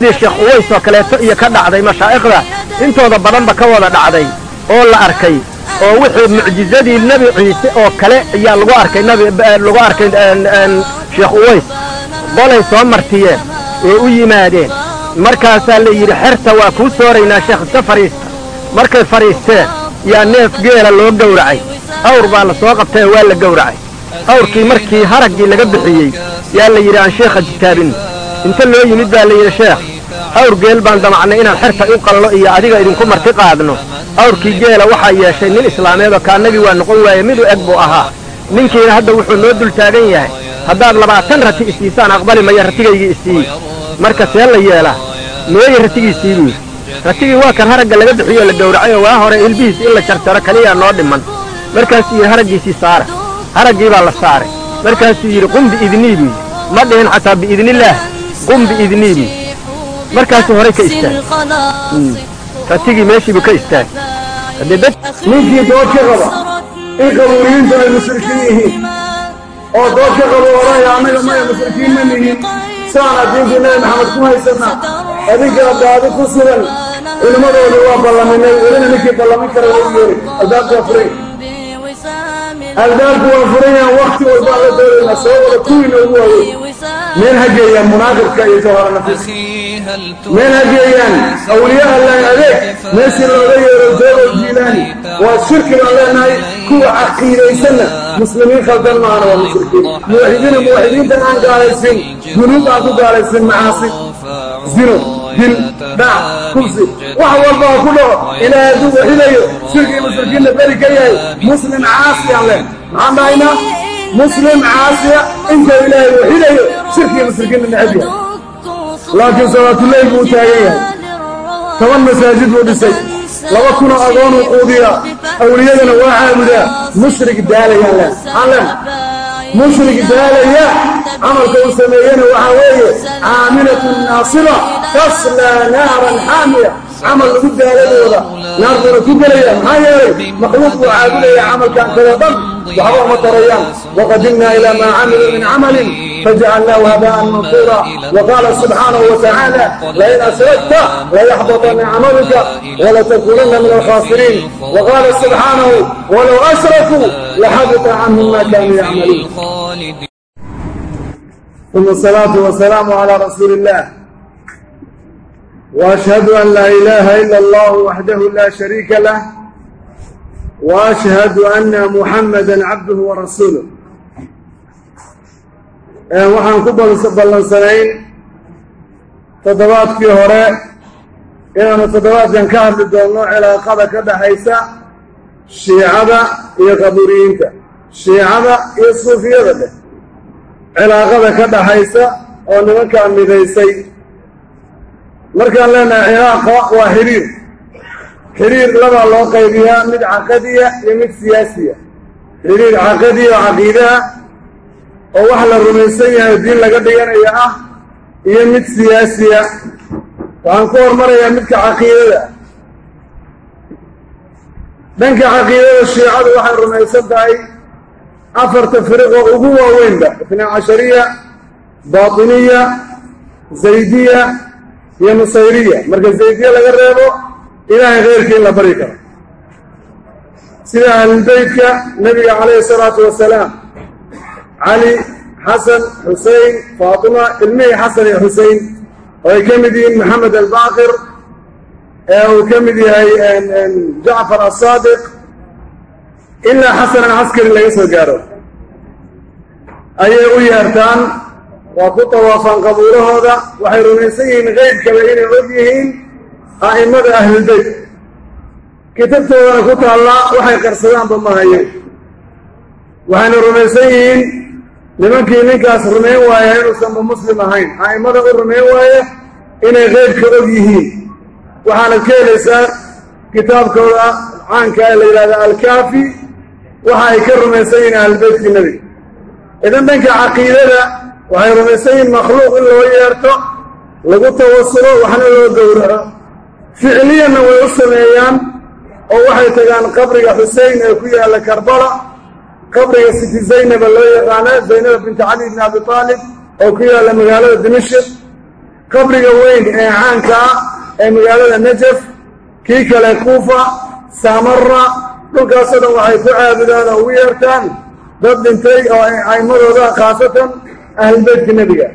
sheekh uways oo kaleeto iyo ka dhacday mashaa'ikhda intooda badanba ka wada dhacday oo la arkay oo wixii mucjizadii nebi ciise oo kale ayaa lagu arkay nabi lagu arkay sheekh uways qolay soo martiyeen ee u yimaadeen markaasaa la yidhi xerta waa kuu sooraynaa sheekh iska fadhiista markay fadhiisteen yaa neef geela loo gowracay. Awr baa la soo qabtay waa la gowracay. Awrkii markii haraggii laga bixiyey yaa la yidhi aan sheekha jitaabin inta loo yimid baa la yidhi sheekh awr geel baan damacnay inaan xerta u qallo iyo adiga idinku marti qaadno. Awrkii geela waxaa yeeshay nin islaameed oo kaannagii waa noqon waaye mid u eg buu ahaa. Ninkiina hadda wuxuu noo dul taagan yahay. Haddaad labaatan rati isiisaan aqbali maya ratigaygii isiiyi marka see la yeelaa meeyi ratigiisii buu ratigii waa kan haragga laga bixiyoo la gowracay oo waa hore ilbihiis in la jarjaro keliyaa noo dhiman. Markaasuu yidhi haraggiisii saara haraggii baa la saaray. Markaasuu yidhi qum biidnii buu yidhi ma dhihin xataa biidnillaah qum biidnii buu markaasuu horay ka istaagay ratigii meeshiibuu ka istaagay ninkii dood ka qaba in qabuuriyiintu ay mushrikiin yihiin oo dood ka qaba odhanaya annaga maya mushrikiin ma nihin saana diintii nabi maxamed ku haysannaa adinkaa daadi ku sugan culimmadoodii waa ballaminay welina ninkii ballamin kara waa u yeeri albaabku waa furan albaabku waa furan yahan wakti walbaan la kuwiina ugu meel ha geeyaan munaaqibka iyo jawhara nafiis meel ha geeyaan awliya allahi adeeg. Meeshii looga yeero doogoo jiilaani waa shirki baan leenahay kuwa caqiidaysanna. Muslimiin khaldan maahana waa mushrikiin. Muwaxidiina muwaxidiintan aan gaalaysin. Dunuub aan ku gaalaysin macaasi. Zino dil dhac kubsi wax walba ha ku dhaco. Ilaahay hadduu waxidayo shirkii mushrikiinna beri ka yahay. Muslim caasi aan leen maxaan dhahaynaa muslim caasiya intuu ilaahay waxidayo shirkii mushrikiinna necab yahay laakiin salaatuleyl buu taagan yahay toban masaajid buu dhisay laba kunoo agoonuu quudiyaa awliyadana waa caabudaa mushrik daalayaan leen maxaan leen mushrik daalaya camalka uu sameeyena waxaa weeye caamilatun naasiba taslaa naaran xaamiya camal lagu daaladooda naartuna ku gelaya maxaa yeelay makhluuq buu caabudaya camalkan kada dhan waxba uma tarayaan. Waqadimnaa ilaa maa camiluu min camalin fajacalnaahu habaan mansuura. Waqaala subxaanahu watacaala lain ashragta layaxbaطana camaluka walatakuunanna min alkhaasiriin waqaala subxaanahu walow ashrakuu laxabita canhum ma kaanuu yacmaluun. Uma asalaatu wasalaamu calaa rasuuli illah وأشهد أن لا إله إلا الله وحده لا شريك له وأشهد أن محمدا عبده ورسوله. waxaan ku ballansanayn toddobaadkii hore inaanu toddobaadkan ka hadli doonno cilaaqada ka dhaxaysa shiicada iyo qabuuriyiinta shiicada iyo suufiyada leh cilaaqada ka dhaxaysa oo nimankaa midaysay markaan leenahay cilaaqa waa xiriir. Xiriir labaa loo qaybiyaa mid caqadiya iyo mid siyaasiya. Xiriir caqadiya oo caqiidaha oo wax la rumaysan yahay diin laga dhiganaya ah iyo mid siyaasiya. Waxaan ku hormarayaa midka caqiidada. Dhanka caqiidada shiicadu waxay rumaysan tahay afarta firiqoo ugu waaweynba itnaa cashariya baatiniya zaydiya iyo nusayriya. Marka zaydiya laga reebo ilaahay khayrkii in la bari karo. Sida ahlulbeytka nebiga calayhi salaatu wasalaam cali xasan xusein faatima ilmihii xasan iyo xusein oo ay ka mid yihiin maxamed albaaqir ee uu ka mid yahay jacfar asaadiq ilaa xasan alcaskari laga soo gaaro. Ayay u yeertaan waa ku tawaafaan qabuurahooda waxay rumaysan yihiin qaybkaba inay og yihiin. A'immada ahlulbeyt kitabtoodana ku taallaa waxay qarsadaanba ma hayo waxayna rumaysan yihiin nimankii ninkaas rumayn waaya inuusanba muslim ahayn. A'immada u rumayn waaya inay qaybka og yihiin. Waxaanad ka helaysaa kitaabkooda caanka ee la yidhahda alkaafi. Waxa ay ka rumaysan yihiin ahlulbeytkii nebiga idan dhanka caqiidada waxay rumaysan yihiin makhluuq in loo yeerto lagu tawasulo waxna loo gowraco. Ficliyanna way u sameeyaan oo waxay tagaan qabriga xusein ee ku yaalla karbala qabriga siti zaynaba loo yaqaana zaynaba binti cali bni abi aalib oo ku yaalla magaalada dimashik qabriga weyn ee caanka ah ee magaalada najaf kii kale kuufa saamara dhulkaasoo dhan waxay ku caabudaan oo ugu yeertaan dad dhintay oo a'immadooda khaasatan ahlulbeytka nebiga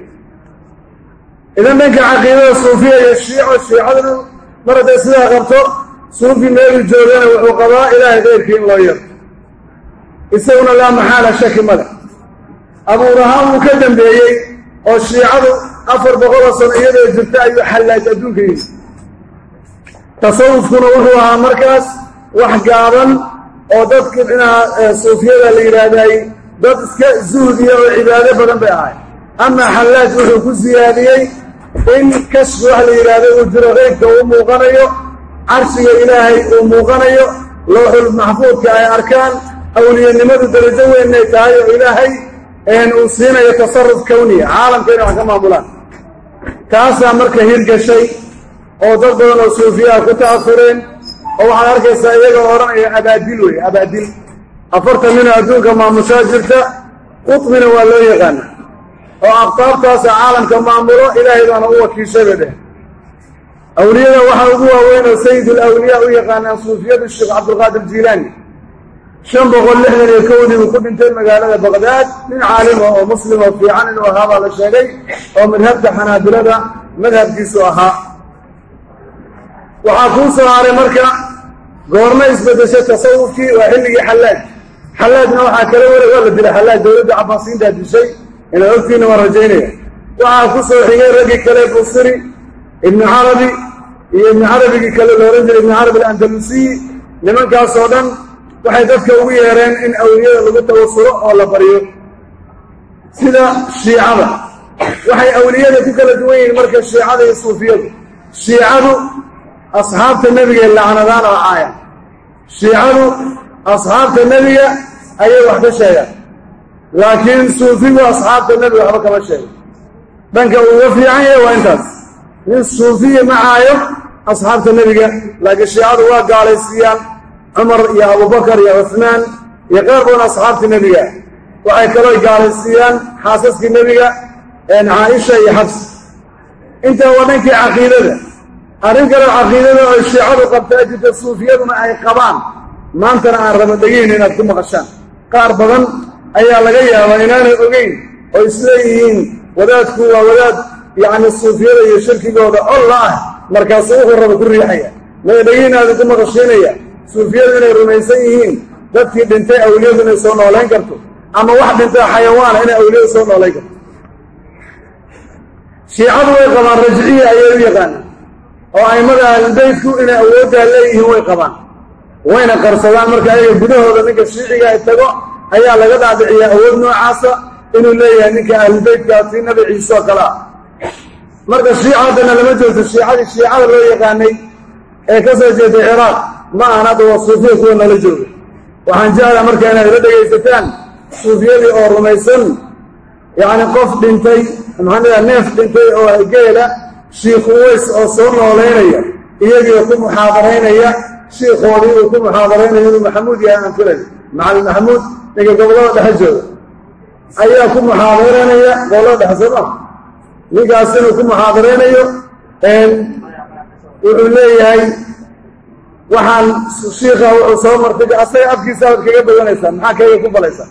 idan dhanka caqiidada suufiya iyo shiico shiicaduna mar hadday sidaa qabto suufi meelu joogana wuxuu qabaa ilaahay keyrkii in loo yeerto isaguna laa maxaala shaki male abuurahaan wuu ka dambeeyey oo shiicadu afar boqoloo sano iyadoo jirta ayuu xallaaj adduunka yimi tasawufkuna wuxuu ahaa markaas wax gaaban oo dadka dhinaca suufiyada la yidhaahday dad iska zuhdiya oo cibaado badan bay ahay amaa xallaaj wuxuu ku siyaadiyey in kashfi wax la yidhaahdo uu jiro qeybka uu muuqanayo carshiga ilaahay uu muuqanayo looxul maxfuudka ay arkaan awliyanimadu darajo weynay tahay oo ilaahay uu siinayo tasaruf kowniya caalamka inay wax ka maamulaan. Taasaa marka hirgashay oo dad badan oo suufiyaha ku ta'asureen oo waxaad arkaysaa iyagoo odhanaya abaadil wey abaadil afartan nina adduunka maamushaa jirta qutbina waa loo yaqaana oo aqtaabtaasa caalamka maamulo ilaahay baana u wakiishada dheh. Awliyada waxaa ugu waaweyn oo sayidul awliyaa u yaqaanaan suufiyadu sheekh cabdulqaadir jiilaani. Shan boqol lixdan iyo kowdii uu ku dhintay magaalada baqdaad nin caalima oo muslima fiican inuu ahaa baa la sheegay oo madhabta xanaabilada madhabkiisu ahaa. Waxaa kuu soo haray marka goorma isbeddeshay tasawufkii waa xilligii xallaaj xallaajna waxaa kala wara waa la dilay xallaaj dowladda cabaasiintaa dishay inaa ogtiina waan rajaynaya waxaa ku soo xigay raggii kale busiri ibnu carabi iyo ibnu carabigii kale la odhan jiray ibnu carabi alandalusiyi nimankaasoo dhan waxay dadka ugu yeereen in awliyada lagu tawasulo oo la baryo sida shiicada waxay awliyada ku kala duwan yihiin marka shiicada iyo suufiyadu. Shiicadu asxaabta nebigay lacnadaan oo caaya shiicadu asxaabta nebiga ayay wax ka sheegaan laakiin suufigu asxaabta nebiga waxba kama sheego dhanka uuga fiican yahay waa intaas. Nin suufiya ma caayo asxaabta nebiga laakiin shiicadu waa gaalaysiiyaan. Cumar iyo abubakar iyo cusmaan iyo qaar badan asxaabtii nebiga. Waxay kaloo gaalaysiiyaan xaasaskii nebiga caaisha iyo xabs. Intaa waa dhankii caqiidada. Arrin kaleo caqiidada oo shiicadu qabtaa jirta suufiyaduna ay qabaan maantana aan raba dhegihin inaad ku maqashaan. Qaar badan ayaa laga yaabaa inaanay ogeyn oo isleeyihiin wadaadku waa wadaad yacni suufiyada iyo shirkigooda olla ah markaasuu wuxuu raba ku riixaya. Maya dhegiinaada ku maqashiinaya suufiyadu inay rumaysan yihiin dadkii dhintay awliyadu inay soo noolayn karto ama wax dhintay xayawaana inay awliyadu soo noolayn karto. Shiicadu way qabaan rajciya ayay u yaqaanaan oo a'immada ahlulbeytku inay awooddaa leeyihiin way qabaan wayna qarsadaan marka ayaga gudahooda ninka shiiciga ay tago ayaa laga dhaadhiciyaa awood noocaasa inuu leeyahay ninka ahlulbeytka tii nabi ciise oo kale. Ah marka shiica haddana lama joogto shiicadii shiicada loo yaqaanay ee ka soo jeeday ciraaq ma ahan hadda waa suufiya kuwa nala jooga. Waxaan jeclaa marka inaad ila dhegaysataan suufiyadii oo rumaysan yacni qof dhintay maxaa neef dhintay oo geela shiikh uways oo soo noolaynaya iyagiio ku muxaadaraynaya shiikhoodii uu ku muxaadaraynaya inuu maxamuud yahay aan filay macalin maxamuud ninka gobollada dhexe jooga ayaa ku muxaadaraynaya gobollada dhexe soo ninkaas inuu ku muxaadaraynayo wuxuu leeyahay waxaan shiika wuxuu soo martay asaga afkiisa aad kaga badanaysaa maxaa kayga ku balaysaa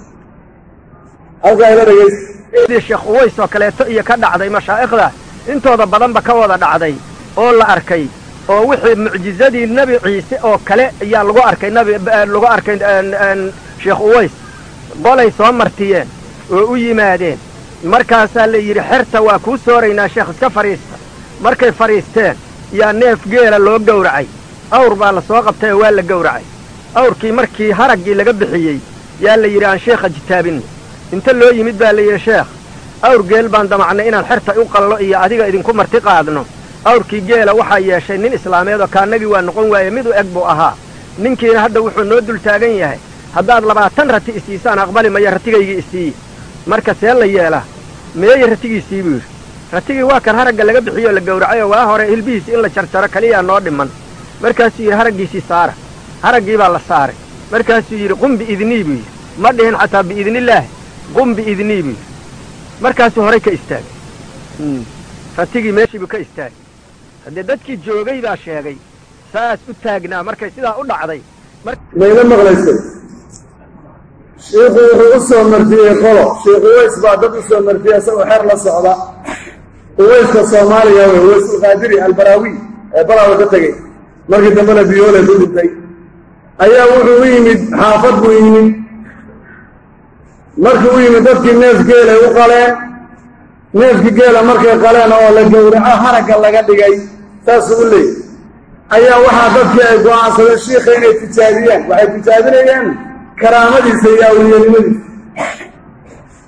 halkaa ila dhegaysa sheekh uways oo kaleeto iyo ka dhacday mashaa'ikhda intooda badanba ka wada dhacday oo la arkay oo wixii mucjizadii nebi ciise oo kale ayaa lagu arkay nabi lagu arkay sheekh uways. Qolay soo martiyeen oo u yimaadeen. Markaasaa la yidhi xerta waa kuu sooraynaa sheekh iska fadhiista markay fadhiisteen yaa neef geela loo gowracay. Awr baa la soo qabtay oo waa la gowracay. Awrkii markii haraggii laga bixiyey yaa la yidhi aan sheekha jitaabinno inta loo yimid baa la yidhi sheekh awr geel baan damacnay inaan xerta u qallo iyo adiga idinku marti qaadno awrkii geela waxaa yeeshay nin islaameed oo kaannagii waa noqon waaye mid u eg buu ahaa. Ninkiina hadda wuxuu noo dul taagan yahay. Haddaad labaatan rati isiisaan aqbali maya ratigaygii isiiye marka see la yeelaa meeye ratigiisii buu yidhi. Ratigii waa kan haragga laga bixiyoo la gowracay oo waa hore hilbihiis in la jarjaro keliyaa noo dhiman. Markaasuu yidhi haraggiisii saara. Haraggii baa la saaray. Markaasuu yidhi qum biidnii buu yidhi. Ma dhihin xataa biidnillaahi qum biidnii buu yidhi. Markaasuu horay ka istaagay. Ratigii meeshiibuu ka istaagay haddee dadkii joogay baa sheegay saas u taagnaa markay sidaa u dhacday. Mayla maqlaysay shiikhu wuxuu u soo martiyey qolo. Sheikh uways baa dad u soo martiyey isagoo xer la socda. Uwayska soomaaliya wey uwaysulqaadiri albaraawi ee balaawa ka tegey. Markii dambena biyoole ku dhintay ayaa wuxuu u yimid xaafad buu yimid. Markii u yimid dadkii neef geelay u qaleen. Neefkii geela markay qaleen oo la gowraco haragga laga dhigay saasuu u leeyay ayaa waxaa dadkii ay go'aansadeen shiikha inay tijaabiyaan waxay tijaabinayaan karaamadiisa iyo awliyanimadiisa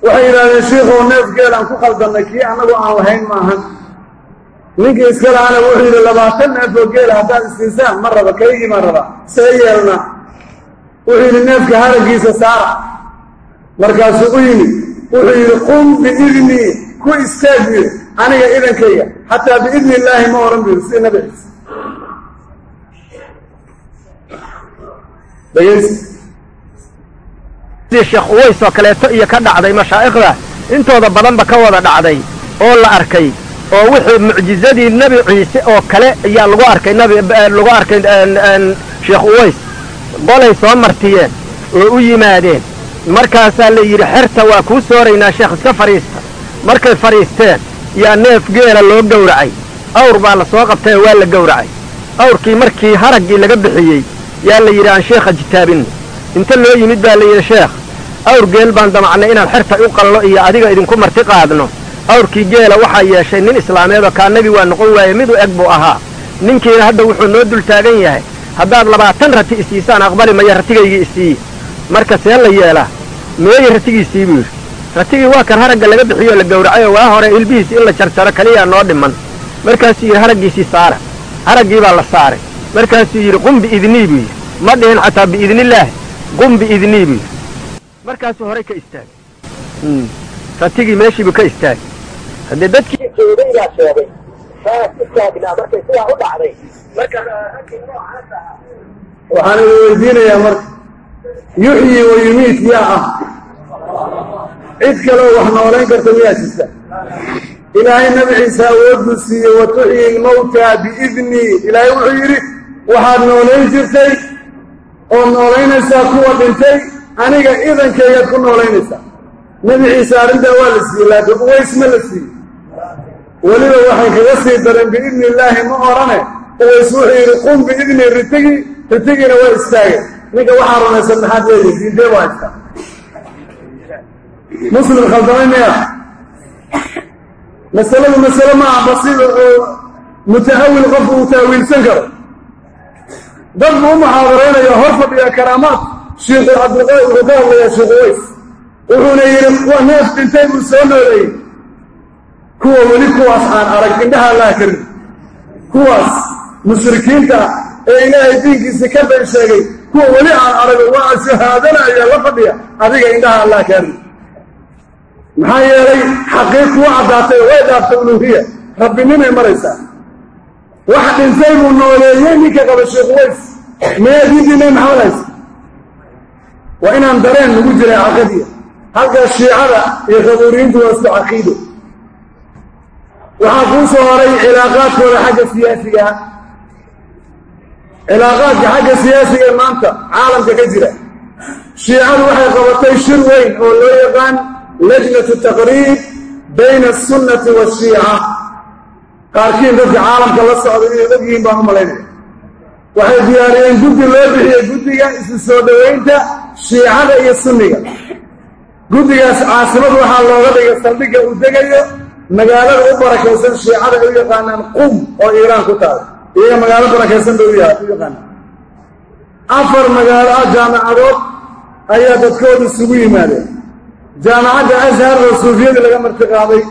waxay yidhahdeen shiikhow neef geelaan ku khaldannay kii annagu aan lahayn maahan. Ninkii iska lahaana wuxuu yidhi labaatan neef oo geela haddaad istiisaan ma raba kaygii ma raba see yeelna. Wuxuu yidhi neefka haraggiisa saara. Markaasuu u yimid. Wuxuu yidhi qum biidnii ku istaag buyidhi aniga idankayga xataa biidni illaahi ma ohan buyidhi sida nabi ciise. Sheekh uways oo kaleeto iyo ka dhacday mashaa'ikhda intooda badanba ka wada dhacday oo la arkay oo wixii mucjizadii nebi ciise oo kale ayaa lagu arkay nabi lagu arkay sheekh uways. Qolay soo martiyeen oo u yimaadeen. Markaasaa la yidhi xerta waa kuu sooraynaa sheekh iska fadhiista markay fadhiisteen yaa neef geela loo gowracay awr baa la soo qabtay oo waa la gowracay awrkii markii haraggii laga bixiyey yaa la yidhi aan sheekha jitaabinno inta loo yimid baa la yidhi sheekh awr geel baan damacnay inaan xerta u qallo iyo adiga idinku marti qaadno. Awrkii geela waxaa yeeshay nin islaameed oo kaannagii waa noqon waaye mid u eg buu ahaa. Ninkiina hadda wuxuu noo dul taagan yahay. Haddaad labaatan rati isiisaan aqbali maya ratigaygii isiiye marka see la yeelaa meeyi ratigiisii buu yidhi ratigii waa kan haragga laga bixiyoo la gowracayoo waa hore ilbihiis in la jarjaro keliyaa noo dhiman. Markaasuu yidhi haraggiisii saara haraggii baa la saaray. Markaasuu yidhi qum biidnii buu yidhi. Ma dhihin xataa biidnillaahi. Qum biidnii buu yidhi. Markaasuu horay ka istaagay. Ratigii meeshiibuu ka istaagay. Haddee dadkii joogay baa sheegay. Saas u taagnaa. Markay sidaa dhacday. Weydiinayaa marka yuxyi wa yumiit yaa ah cid kaleo wax noolayn karta miyaa jirta ilaahay nabi ciise awoodbuu siiyey wa tuxyi lmawtaa biidnii ilaahay wuxuu yidhi waxaad noolayn jirtay oo noolaynaysaa kuwa dhintay aniga idankaygaad ku noolaynaysaa nebi ciise arrintaa waa la siiyey laakiin uways ma la siiyey. Weliba waxay kaga sii dareen biidni illaahi ma orane. Uways wuxuu yidhi qum biidni ritigi ritigiina waa istaagay. Ninka waxaa rumaysan maxaad leedihin diintee baa haystaa muslim khaldamay miya masaladu masale maaha basiida oo muta'awil qofku uu ta'wiilsan karo. Dad buu u muxaadaraynayo hor fadhiya karaamaad. Shiikhu cabdilqaadi wuxuu ka hadlayaa sheekh uways. Wuxuuna yidhi waa neef dhintay buu soo nooleeyey kuwa weli kuwaas aan arag indhaha allaha karin. Kuwaas mushrikiinta ee ilaahay diinkiisa ka been sheegay kuwa weli aan arag waa shahaadanaya la fadhiya adiga indhaha allah karin maxaa yeelay xaqiiq kuu caddaatay way dhaaftay uluuhiya. Rabbinimay maraysaa. Wax dhintay buu nooleeyey ninka qaba sheekh ways mee diintii nabi maxamed haysa waa inaan dareen lagu jiray caqadiya halkaa shiicada iyo qabuuriyiintu waa isku caqiido. Waxaa kuu soo horay cilaaqaadkooda xagga siyaasigaa cilaaqaadka xagga siyaasiga maanta caalamka ka jira. Shiicadu waxay qabatay shir weyn oo loo yaqaan lajnatu taqriib bayna asunnati waashiica qaarkiin dadka caalamka la socda inay og yihiin baan u malaynaya waxay diyaariyeen guddi loo bixiyey guddiga isu soo dhoweynta shiicada iyo sunniga guddigaas caasimad waxaa looga dhigay saldhigga uu degayo magaalada u barakaysan shiicada ay u yaqaanaan qum oo iiraan ku taal iyaga magaalo barakaysan bay u yaqaanaan afar magaalo ah jaamacadood ayaa dadkooda isugu yimaadeen jaamacadda ashar oo suufiyadii laga martiqaaday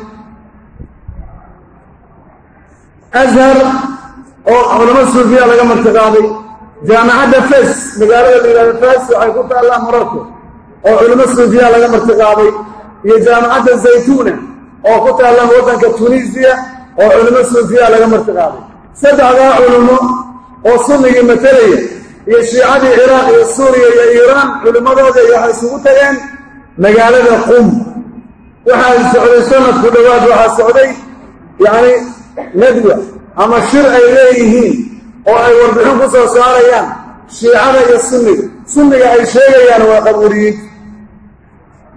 ashar oo culamo suufiya laga martiqaaday jaamacadda fes magaalada la yidhahdo fes waxay ku taallaa morocco oo culamo suufiya laga martiqaaday iyo jaamacadda zaytuna oo ku taalla waddanka tunisiya oo culamo suufiya laga martiqaaday saddexdaa culummo oo sunnigii matalaya iyo shiicadii ciraaq iyo suuriya iyo iiraan culimmadooda iyo waxay isugu tageen magaalada qum. Waxaa socday sanadku dhowaad waxaa socday yacni nadwa ama shir ay leeyihiin oo ay warbixin ku soo saarayaan shiicada iyo sunniga. Sunniga ay sheegayaan waa qabuuriyiinta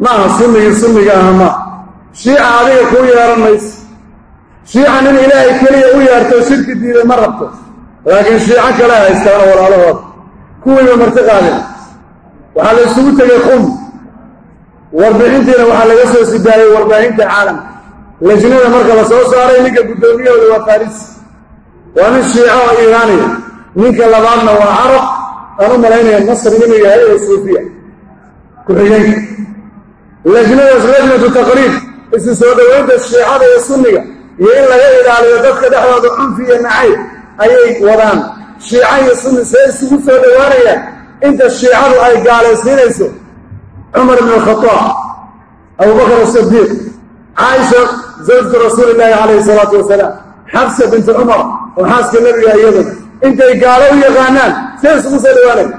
ma aha sunnigii sunniga aha maa shiica adiga kuu yeehan mayso shiica nin ilaahay keliya u yeerto shirki diiday ma rabto. Laakiin shiico kale haystaana walaalahooda. Kuwiiba marti qaadeen waxaa la isugu tegey qum warbixintiina waxaa laga soo sidaayey warbaahinta caalamka lajnada marka la soo saaray ninka guddoomiyahooda waa farisi waa nin shiico oo iiraaniya ninka labaadna waa carab. Aan u malaynaya masri inuu yahay oo suufiya. Ku-xigeenka. Lajnadaas lajnatu taqriib isu soo dhoweynta shiicada iyo sunniga. Iyo in laga ilaaliyo dadka dhexdooda cunfi iyo nacayb ayay wadaan. Shiico iyo sunni see isugu soo dhowaanayaan inta shiicadu ay gaalaysiinayso cumar ibn alkhadaab abubakar asidiiq caaisha zawjatu rasuuli illaahi calayhi salaatu wasalaam xabsa bintu cumar oo xaaska nebiga iyaduna intay gaalo u yaqaanaan see isugu soo dhowaanaya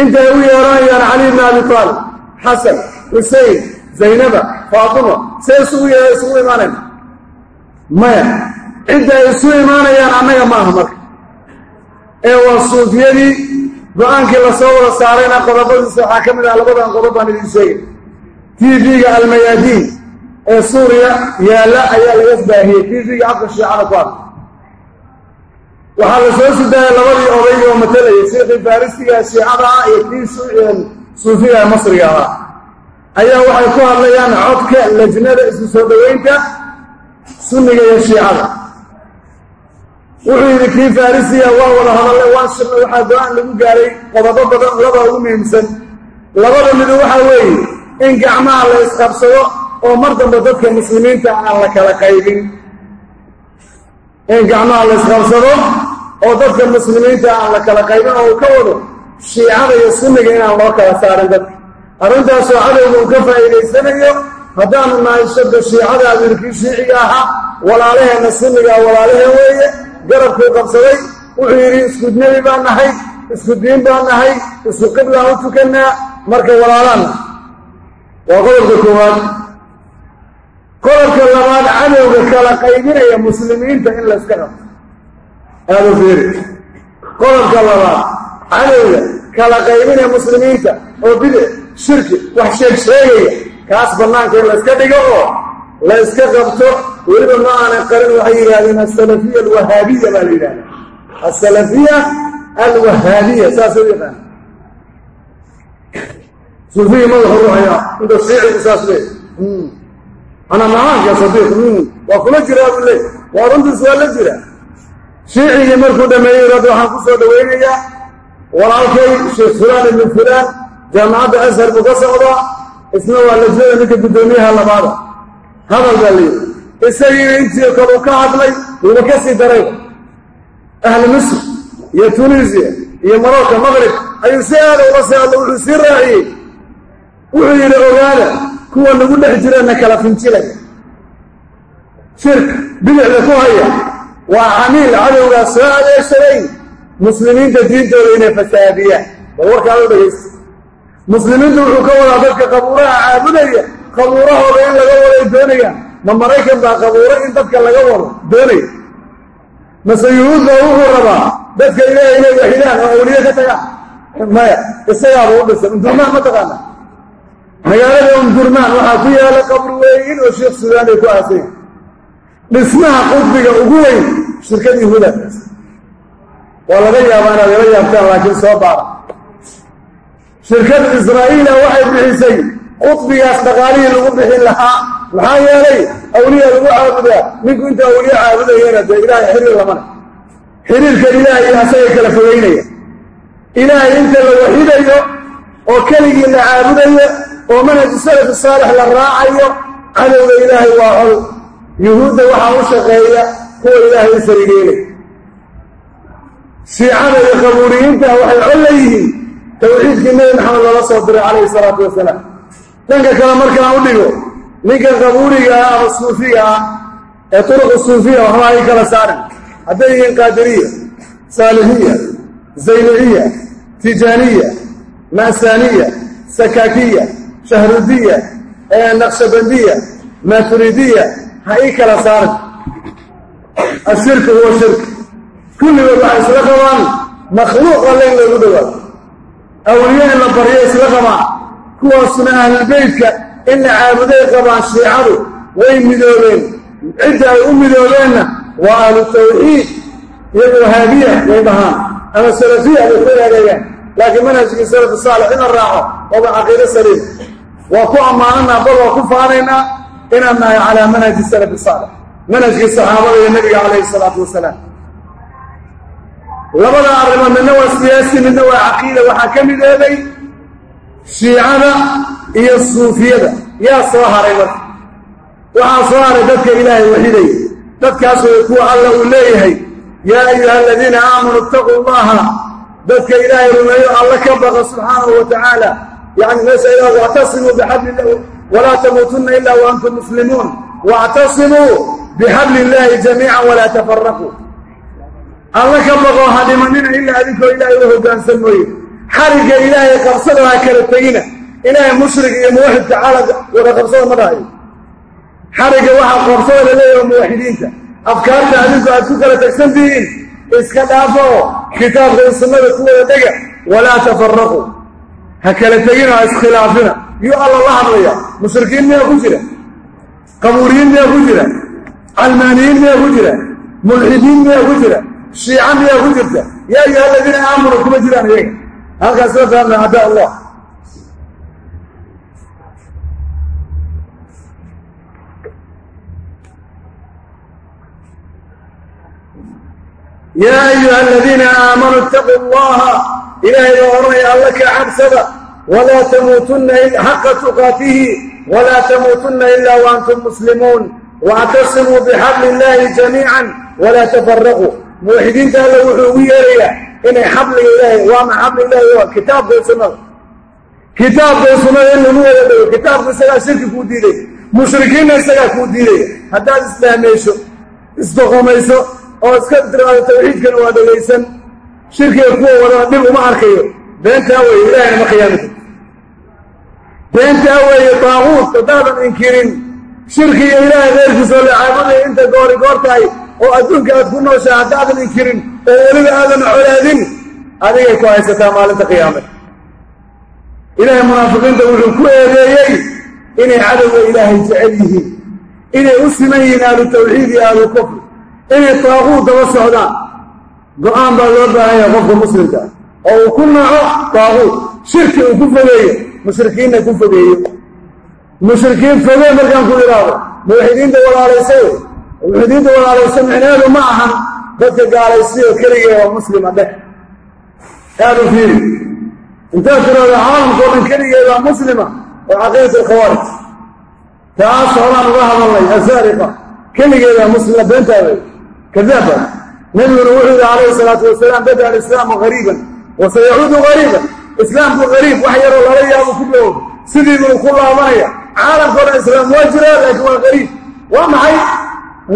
intay u yeeranayaan cali bni abi taalib xasan xusein zaynaba faatima see isugu y isugu imaanayna maya cidda ay isu imaanayaan annaga maaha marka. Ee waa suufiyadii go'aankii la soo wada saarayna qodobadiisa waxaa ka mid ah labadan qodob baan idin sheegay. T v-ga almayaadiin ee suuriya yaalla ayaa laga baahiyey t v-ga afka shiicada ku arka waxaa la soo sidaaya labadii oday oo matalayay shiikhii farisiga shiicada ah iyo kii suufiga masriga ahaa ayaa waxay ku hadlayaan codka lajnada isu soo dhoweynta sunniga iyo shiicada wuxuu yidhi kii farisiga waa wada hadalle waan shirnay waxaa go'aan lagu gaaray qodobo badan laba ugu muhiimsan. Labada midu waxaa weeye in gacmaha la isqabsado oo mar dambe dadka muslimiinta aan la kala qaybin. In gacmaha la isqabsado oo dadka muslimiinta aan la kala qaybin oo uu ka wado shiicada iyo sunniga inaan loo kala saarin dadka. Arrintaasoo cadowga uu ka faa'iidaysanayo haddaanu nahay shadda shiicada abiirkii shiiciga ahaa walaalaheenna sunnigaa walaalaheen weeye garabkuu qabsaday wuxuu yidhi isku baan nahay isku diin baan nahay isku qiblaan u tukannaa marka walaalaanna. Waa qodobka koowaad. Qodobka labaad cadowga kala qaybinaya muslimiinta in layska qabto. Aada fiiri. Qodobka labaad cadowga kala qaybinaya muslimiinta oo bidic shirki wax sheeg sheegaya kaas bannaanka in layska dhigo oo la yska qabto weliba ma aanay qarin waxay yidhahdeen asalafiya alwahaabiya baa la yidhahda asalafiya alwahaabiya saasay u yaqaana suufiyi madaxu ruuxaya inta shiicigu saas leey ana macaanka sadiiq waa kula jiraa buu leey waa runtiis waa la jira shiicigii markuu dhameeyey rabbi waxaan ku soo dhowaynayaa walaalkay sheekh fulaan ibnu fulaan jaamacadda ashar buu ka socdaa. Isna waa lajnada ninka guddoomiyaha labaada hadal baa layidhi isagiina intii kaluu ka hadlay wuuba ka sii darayba ahli misr iyo tunisiya iyo marocka maqrib ayuu si aada uga sii hadla wuxuu sii raaciyey. Wuxuu yidhi ogaada kuwa nagu dhex jirana kala finjilaya shirka bidixda ku haya. Waa camiil cadowgaa soo adeegsaday muslimiinta diintooda inay fasaadiyaan. Bal u dhegaysta muslimiintu wuxuu ka wadaa dadka qabuuraha caabudaya qabuurahooda in laga waday doonayaan ma maraykan baa qabuuro in dadka laga wado doonaya? Mase yuhuud baa wuxuu rabaa dadka ilaahay inay waxidaan oo awliye ka tagaan maya isagaaba u dhisan. Undurmaan ma taqaana magaalada umdurmaan waxaa ku yaalla qabri weyn oo sheekh suudaan ay ku aasaya dhismaha qudbiga ugu weyn shirkad yahuudaas waa laga yaabaa inaad ila yaabtaan laakiin soo baara. Shirkada israa'iila waxay bixisay qudbigaas dhaqaalihii lagu bixin lahaa. Maxaa yeelay awliya lagu caabudaa. Ninku inta awliye caabudayana dee ilaahay xiriir lamana xiriirka ilaahay iyo kala fogeynaya. Ilaahay inta la waxidayo oo keligii la caabudayo oo manhaju salafi saalix la raacayo cadowga ilaahay waa col. Yuhuudda waxaa u shaqeeya kuwa ilaahay u sarigeelay shiicada iyo qabuuriyiinta waxay col leeyihiin. Tawxiidkii nebi maxamed loola soo diray calayhi salaatu wasalaam dhanka kale markaan u dhigo ninka qabuuriga ah ama suufiga ah ee turuqu suufiya waxba ay kala saarin hadday yihiin qaadiriya saalixiya zayniciya tijaaniya ma'saaniya sakaakiya shahrudiya naqshabandiya maturidiya ha ii kala saarin ashirku huwa shirki kulligood waxay isla qabaan makhluuq alle in lagu dhawaado awliye in la baryo isla qabaan kuwaasuna ahlulbeytka in la caabuday qabaan shiicadu way midoobeen. Cidda ay u midoobeenna waa ahlu tawxiid iyo wahaabiya way dhahaan. Ama salafiya bay ku eedeeyaan laakiin manhajkii salafu saalix in la raaco waaba caqiido saliim waa ku ammaananaa bal waa ku faanaynaa inaan nahay calaa manhaji salafi saalix. Manhajkii saxaabada iyo nebiga calayhi salaatu wasalaam. Labada arrimood midna waa siyaasi midna waa caqiida waxaa ka mid shiicada iyo suufiyada. Yaa soo haray marka. Waxaa soo haray dadka ilaahay waxidaya dadkaas kuwa alla uu leeyahay. Yaa ayuha aladiina aamanuu itaquu llaha dadka ilaahay rumeeyo alla ka baqa subxaanahu wa tacaala yani meesha ilah wactasimuu bixabli illah walaa tamuutunna ila wa muslimuun. Wactasimuu bixabli illaahi jamiican walaa tafaraquu alla ka baqoo ha dhimanina ilaa adinkoo ilaahay u hoggaansan mooye xarigga ilaahay qabsada ha kala tegina. Ilaahay mushrik iyo muwaxid tacaala wada qabsada ma dhahayo xarigga waxaa qabsada la leeyaha muwaxidiinta afkaarta adinku aad ku kala tegsan tihiin iska dhaafo oo kitaabka iyo sunnada ku wada dhega walaa tafaraquu ha kala tegina ha iskhilaafina. Yuu alla la hadlaya. Mushrikiin miyaa ku jira. Qabuuriyiin miyaa ku jira. Calmaaniyiin miyaa ku jira. Mulxidiin miyaa ku jira. Shiica miyaa ku jirta. Yaa ayuha aladiina aamanuu kuma jiraan iyaga halkaas la fahamna acdaa allah. Yaa ayuha aladiina aamanuu itaquu allaha ilaahay baa odhanaya alla ka cabsada walaa tamuutunna xaqa tuqaatihi walaa tamuutunna ilaa wa antum muslimuun. Waactasimuu bixabli illaahi jamiican walaa tafaraquu muwaxidiinta alla wuxuu ugu yeerayaa inay xabliga ilaahay waama xabli ilaahi waa kitaabka iyo sunnada kitaabka iyo sunnada in lagu wada dhago kitaabku isagaa shirki kuu diiday mushrikiinna isagaa kuu diidaya haddaad isfahmayso isdoqomayso oo iska tiraado tawxiidkana waa dhegaysan shirkiga kuwa wadana dhib uma arkayo. Beentaa weeye ilahayna ma khiyaamito beentaa weeye daaquud haddaadan inkirin. Shirkiga ilaahay keyrkiisoo la caabudaya inta goori goor tahay oo adduunka aad ku nooshaa haddaadan inkirin oo weliba aadan colaadin adigay ku haysataa maalinta qiyaame. Ilaahay munaafiqiinta wuxuu ku eedeeyey inay cadowga ilaahay jecel yihiin inay u siman yihiin ahlu tawxiid iyo ahlu kufr inay taaquud daba socdaan. Go'aan baa loo baahan yahay qofka muslimka ah oo uu ku naco taaquud. Shirki uu ku fogeeyo mushrikiinna ku fogeeyo. Mushrikiin fogee markaan ku idhaahdo muwaxidiinta walaalaysayo muwaxidiinta walaalaysa micneedu ma ahan dadka gaalaysiyo keligee waa muslima dheh aad u fiiri. Intaad tiraahdo caalamkao dhan keligeedaa muslima oo caqiidat alkhawaarij taas horaan uga hadalnay asaariqa keligeedaa muslima beentaada kadaaba nebiguna wuxuu yidhi calayhi salaatu wasalaam bada alislaamu gariiban wa sayacuudu gariiban islaamku gariib wax yaroo lala yaabo ku dhowdo sidiibuu ku laabanaya. Caalamkao dhan islaam waa jiraa laakiin waa gariib waa maxay?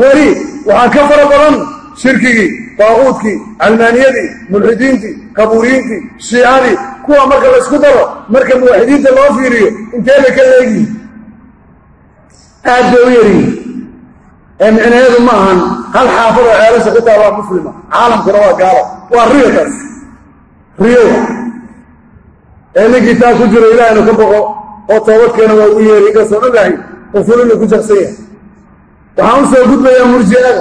Gariib waxaa ka fara badan shirkigii daaquudkii calmaaniyadii mulxidiintii qabuuriyiintii shiicadii kuwa marka laysku daro marka muwaxidiinta loo fiiriyo intee bay ka leegyihin aad bay u yaryihin ee micnaheedu ma ahan hal xaafadoo ceelasha ku taa waa muslima caalamkuna waa gaalo waa riyo taas riyowa ee ninkii taa ku jiro ilaahaynu ka boqo oo toobadkeena waa ugu yeeray inkastoo ogahay qufuul inuu ku jaqsan yahay. Waxaan u soo gudbayaa murji'ada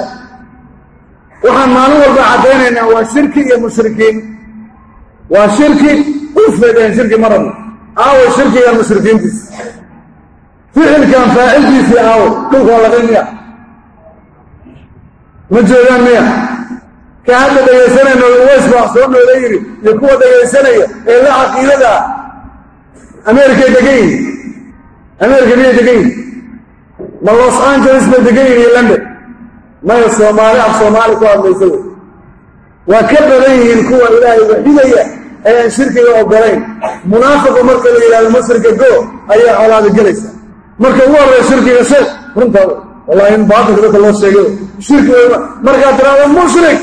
waxaan maalin walba caddaynaynaa waa shirki iyo mushrikiin. Waa shirki ufedeen shirki ma rabno. Aaway shirkigan mushrikiintiisa ficilkan faacilkiisii aaway dhulkoo laqay miya ma joogaan miya? Ka hadda dhegaysanayno uways baa soo noola yidhi iyo kuwa dhegaysanaya ee la caqiidada ah. Ameerikay degan yihiin ameerika miyay degan yihiin ma los angeles bay degan yihiin iyo london maya soomaali af soomaali ku hadlaysa wey waa ka badan yihiin kuwa ilaahay waxidaya ee aan shirkiga ogolayn munaafiqu marka la yidhahdo masrika go ayaa colaada gelaysa marka ugu horreya shirkiga sheeg runtaa wallahi in baatilka dadka loo sheegay shirkiga markaad tiraahdo mushrik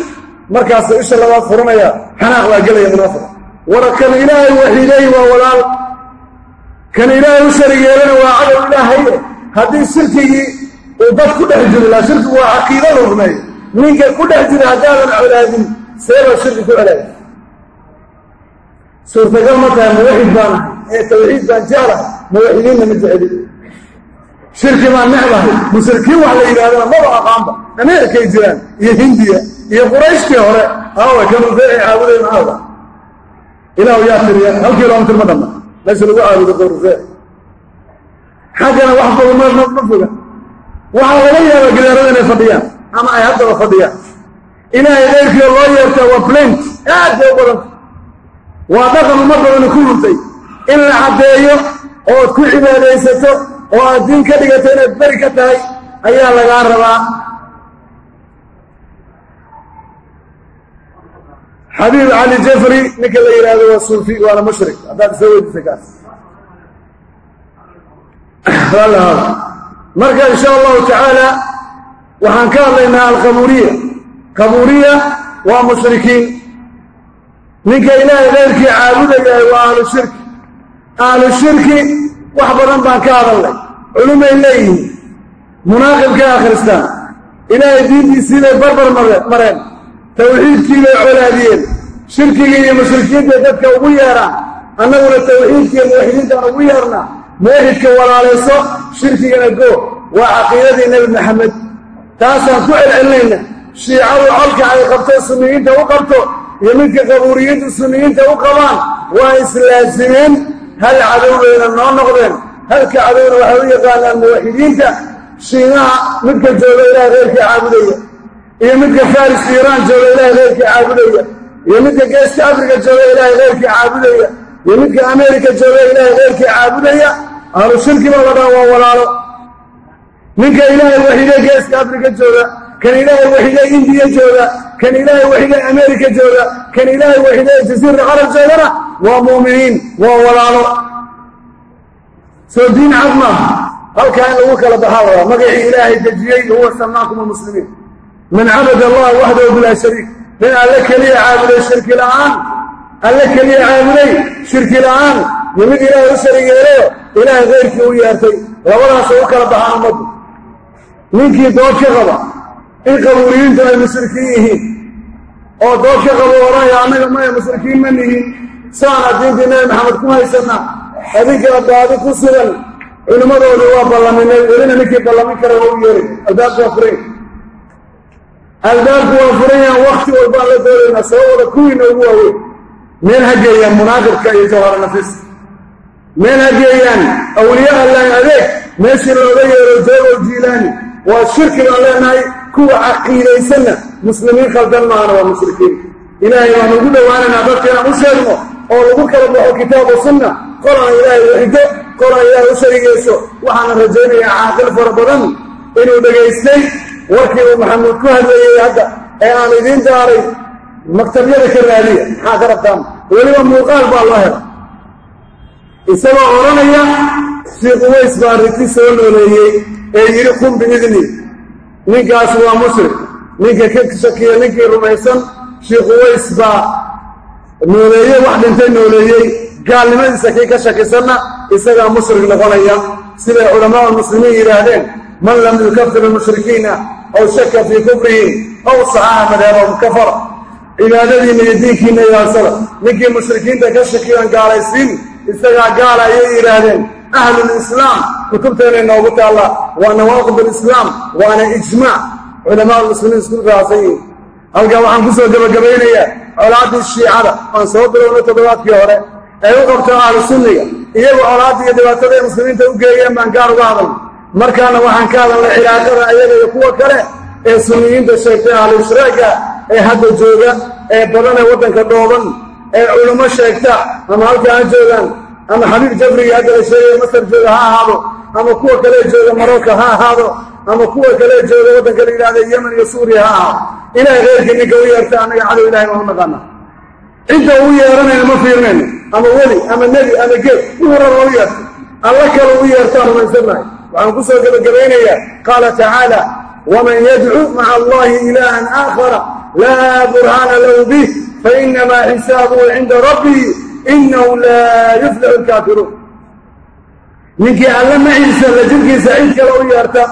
markaas isha labaad furanaya xanaaq baa gelaya munaafiqa wara kan ilaahay waxiday waa walaal. Kan ilaahay u sharig yeelana waa cadow ilaahaye haddii shirkigii uu dad ku dhex jiro laa shirkigu waa caqiida la rumeeyo ninka ku dhex jira haddaadan colaadin seebaa shirki ku colaadi suurtagal ma tahay muwaxid baan ee tawxiid baan jeclahay muwaxidiinna ma jecelin shirki baan necbahay mushrikiin wax la yidhahdana maba aqaanba. Ameerikay jiraan iyo hindiya iyo qurayshtii hore aawa kanuufeecay caabudayna aawa ilaahu yaa tiriya hal kilomitr ma dhamma meesha lagu caabudo kanuufeec xaggana wax badan ma foga waxaa laga yaabaa gidaarada inay fadhiyaan ama ay haddaba fadhiyaan. Ilaahay keyrkiio loo yeertaa waa blent aad bay u badanta waa dhaqan uma badani ku luntay in la caddeeyo ood ku cibaadaysato oo aad diin ka dhigato inaad beri ka tahay ayaa lagaa rabaa. Xabiib cali jafri ninka la yidhaahdo waa suufi waana mushrik. Haddaad isoo weydiisa kaas marka in sha allahu tacaala waxaan ka hadlaynaa alqabuuriya. Qabuuriya waa mushrikiin. Ninka ilaahay keyrkii caabudayahay waa ahlu shirki. Ahlu shirki wax badan baan ka hadalnay. Culumay leeyihiin. Munaaqibkay akhristaan ilaahay diintiisii bay barbar mareen. Tawxiidkii bay colaadiyeen. Shirkigii iyo mushrikiinta dadka ugu yeedhaan annaguna tawxiidkiiyo muwaxidiintaan ugu yeernaa muwaxidka walaalayso shirkigana go waa caqiidadii nebi maxamed. Taasaan ku celcelinayna shiicadu colka ay qabto sunniyiinta u qabto iyo midka qabuuriyiintu sunniyiinta u qabaan waa islaasimeen hal cadowbayna noo noqdeen halka cadowna waxay u yaqaanaan muwaxidiinta shiinaha midka jooga ilaah reerkii caabudaya iyo midka faris iiraan jooga ilaah reerkii caabudaya iyo midka geeska afrika jooga ilaahay reerkii caabudaya iyo midka ameerika jooga ilaahay reerkii caabudaya ahlu la dhaa waa walaalo. Ninka ilaahay waxide geeska afrika jooga kan ilaahay waxide indiya jooga kan ilaahay waxide ameerika jooga kan ilaahay waxide jasiira carab joogana waa mu'miniin waa walaalo. Soo diin cad maaha halkaa in lagu kala baxaa wadaa magacii ilaahay dejiyey huwa samaakum almuslimiin. Man cabad allah waxdahu bilaa shariik. Nin alle keliya caabuday shirki la'aan alle keliya caabuday shirki la'aan iyo mid ilaahay u sharig yeelayo ilaahay keyrkii u yeertay labadaasay u kala baxaan ummaddu. Ninkii dood ka qaba in qabuuriyiintu ay mushrikiin yihiin oo dood ka qabo odhanaya annaga maya mushrikiin ma nihin saana diintii nabi maxamed ku haysannaa adinkana baadi ku sugan culimmadoodii waa ballaminay welina ninkii ballamin kara waa u yeeray albaabku waa furan albaabku waa furan yahan wakti walbaan la doodaynaa soo wada kuwiina ugu waaweyn meel ha geeyaan munaaqibka iyo jawhara nafis. Meel ha geeyaan awliya allahi adeeg. Meeshii looga yeero joogow jiilaani. Waa shirki baan leenahay kuwa caqiidaysanna muslimiin khaldan maahana waa mushrikiin. Ilaahay baan ugu dhowaanaynaa dadka inaan u sheegno oo lagu kala baxo kitaabu sunna qolana ilaahay waxido qolana ilaahay u sharigayso waxaana rajaynayaa caaqil fara badan inuu dhegaystay. Warkii uu maxamuud ku hadlayey hadda ee aan idiin daaray maktabyada ka raadiya maxaa ka rabtaan? Weliba muuqaal baa loo hela. Isagoo odhanaya shiikh uways baa riti soo nooleeyey ee yidhi qum biidni ninkaas waa mushrik ninka ka shakiya ninkii rumaysan shiikh uways baa nooleeye wax dhintay nooleeyey gaalnimadiisa kii ka shakisanna isagaa mushrik noqonaya siday culamaa muslimiin yidhaahdeen man lam yukafir almushrikiina aw shaka fii kufrihim aw saxaxa madhabahum kafar cibaadadiinna iyo diinkiinna ilaalsada ninkii mushrikiinta ka shakiyan gaalaysiin isagaa gaala ayay yidhaahdeen ahlulislaam kutubteena inoogu taalla. Waa nawaaqib alislaam waana ijmaac culamaa muslimiin isku raacsan yihiin halkaa waxaan ku soo gebagabaynayaa colaaddii shiicada. Aan soo bilownay toddobaadkii hore. Ee u qabto ahlu sunniga. Iyagu colaaddii iyo dhibaatada ay muslimiinta u geeyeen baan gaar uga hadalnay. Markaana waxaan ka hadalnay cilaaqada ayaga iyo kuwa kale ee sunniyiinta sheegtay ahlu ishraaka ee hadda jooga ee badan ee waddanka dhooban ee culummo sheegta ama halkaa ha joogaan ama xabiib jabrigi hadda la sheegaya masar jooga ha ahaado ama kuwa kale jooga marocco ha ahaado ama kuwa kale jooga waddanka la yidhahda yemen iyo suuriya ha ahaado. Ilahay kheyrkii ninka u yeerta annaga cadow ilahay baan u naqaana cidda ugu yeeranayna ma fiirnayno ama weli ama nebi ama geed wuxuu raba u yeerta alla kale u yeertaan rumaysannahay waxaan ku soo gebagabaynayaa qaala tacaala waman yadcu maca allahi ilaahan aakhara laa burhaana lahu bih fainamaa xisaabuhu cinda rabbihi inahu laa yuflixu lkaafiruun ninkii alle maciisa la jirkiisa cid kale u yeerta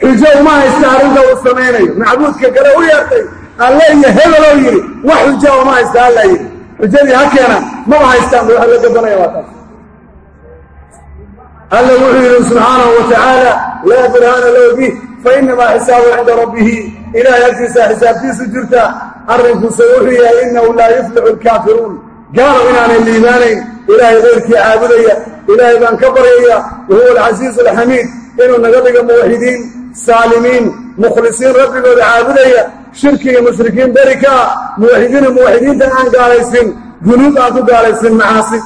xujo uma haysta arrinta uu samaynayo macbuudka kale u yeertay alle iyo hebeloo yidhi wax xuja uma haysta alla yidhi xujadii ha keenaan maba haystaan ba wax la gabanaya waa taas alla wuxuu yidhi subxaanahu wa tacaala laa burhaana lahu bih fa inamaa xisaabu cinda rabbihi ilaahay agtiisa xisaabtiisu jirta arrinkuse wuxuu yahay inahu laa yuflixu alkaafiruun gaalo inaanay liibaanayn ilaahay keyrkii caabudaya ilaahay baan ka baryaya wahuwa alcasiizu alxamiid inuu naga dhigo muwaxidiin saalimiin mukhlisiin rabbigooda caabudaya shirkiga mushrikiin beri ka ah muwaxidiina muwaxidiinta aan gaalaysin dunuub aan ku gaalaysin macaasi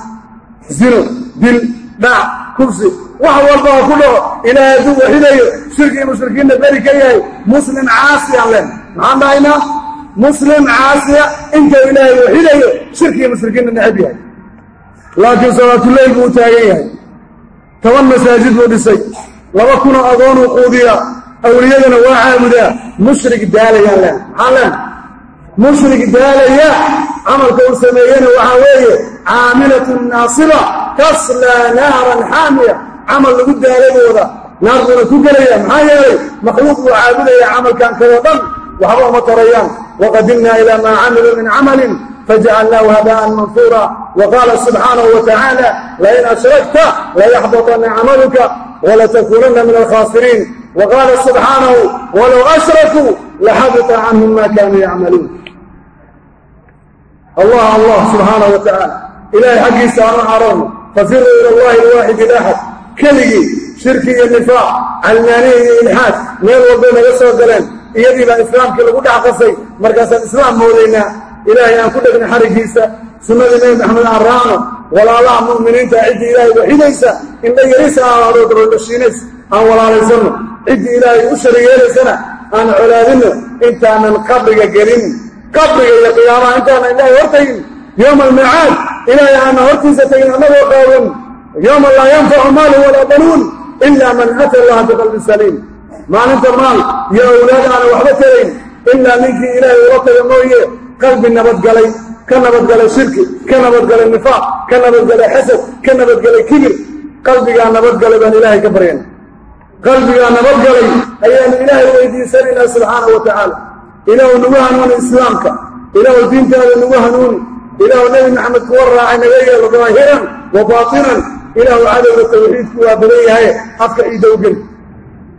zino dil dhac wax walba ku dhaco ilaahay hadduu waxidayo shirkii mushrikiinna beri ka yahay. Muslim caasi aan maxaan dhahaynaa? Muslim caasiya. Intuu ilaahay waxidayo shirkii mushrikiinna necab yahay. Laakiin salaatuleyl buu taagan yahay. Toban masaajid buu dhisay. Laba kunoo adoonuu quudiyaa. Awliyadana waa caabudaa. Mushrik daalayaan len maxaan len mushrik daalaya. Camalka uu sameeyena waxaa weeye caamilatun naasiba taslaa naaran xaamiya camal lagu daaladooda naar buuna ku gelaya maxaa yeelay makhluuq buu caabudaya camalkan kaloo dhan. Waxba uma tarayaan. Waqadimnaa ilaa maa camiluu min camalin fajacalnaahu haba'an manfuura wa qaala subxaanahu wa tacaala lain ashrakta layaxbaطanna camaluka walatakuunanna min alkhaasiriin wa qaala subxaanahu walow ashrakuu laxabita canhum ma kaanuu yacmaluun. Allah allah subxaanahu wa tacaala ilaahay xaggiisa aanu caroono fafiruu ila allahi alwaaxid ilaxad keligii shirki iyo nifaaq calmaaniya iyo ilxaad meel walbay naga soo galeen iyadii baa islaamkii lagu dhex qasay. Markaasaan islaam moodaynaa ilaahay aan ku dhegna xariggiisa sunnadii nebi maxamed aan raacno walaalaha mu'miniinta ciddii ilaahay waxidaysa indha yarisa ahaadoo dabaldhashiinays aan walaalaysanno ciddii ilaahay u shariyeelaysana aan colaadinno intaanan qabriga gelin. Qabriga iyo qiyaamaha intaanan ilaahay hortagin. Yooma almicaad ilaahay aanna hortiisa tegin annagoo qaawan yooma laa yanfacu maalu walaa banuun ila man ata allaha biqalbin saliim maalinta maal iyo awlaad aana waxba tarayn ilaa ninkii ilaahay ula taga mooye qalbi nabadgalay ka nabadgalay shirki ka nabadgalay nifaaq ka nabadgalay xasad ka nabadgalay kibir qalbigaa nabadgalay baan ilaahay ka baryana qalbigaa nabadgalay ayaanu ilaahay weydiisanaynaa subxaana wa tacaala ilaahu nagu hanuuni islaamka ilaahu diintaada nagu hanuuni ilaahu nebi maxamed kuwa raacay naga yeelo daahiran wa baatinan ilaahu cadowga tawxiidku waa badan yahaye afka geli.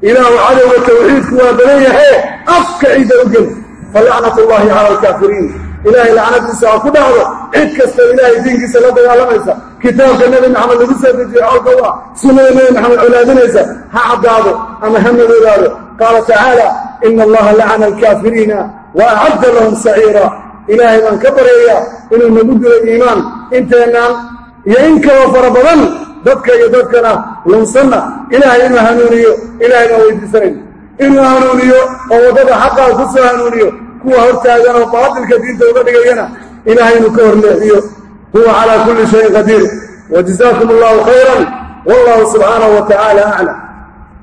Ilaahu cadowga tawxiidku waa badan yahaye afka ciidda u geli. Falacnat ullaahi cala alkaafiriin. Ilaahay lacnadiisa ha ku dhacdo cid kasta ilaahay diinkiisa la dagaalamaysa kitaabka nebi maxamed lagu soo dejiye colka u ah sunnada nebi maxamed colaadinaysa ha caddaado ama ha madoodaado qaala tacaala ina allaha lacana alkaafiriina wa acadda lahum saciira. Ilaahay baan ka baryayaa inuu nagu dilo iimaan. Inteennaan iyo in kaloo fara badan dadka iyo dadkana lunsanna ilaahay inuu hanuuniyo ilaahay baan weydiisanayn. Inuu hanuuniyo oo waddada xaqaa ku soo hanuuniyo kuwa hortaagan oo baatilka diinta uga dhigayana ilaahay inuu ka horleexiyo. Huwa calaa kulli shayin qadiir. Wa jazaakum allahu khayran. Wallahu subxaanahu wa tacaala aclam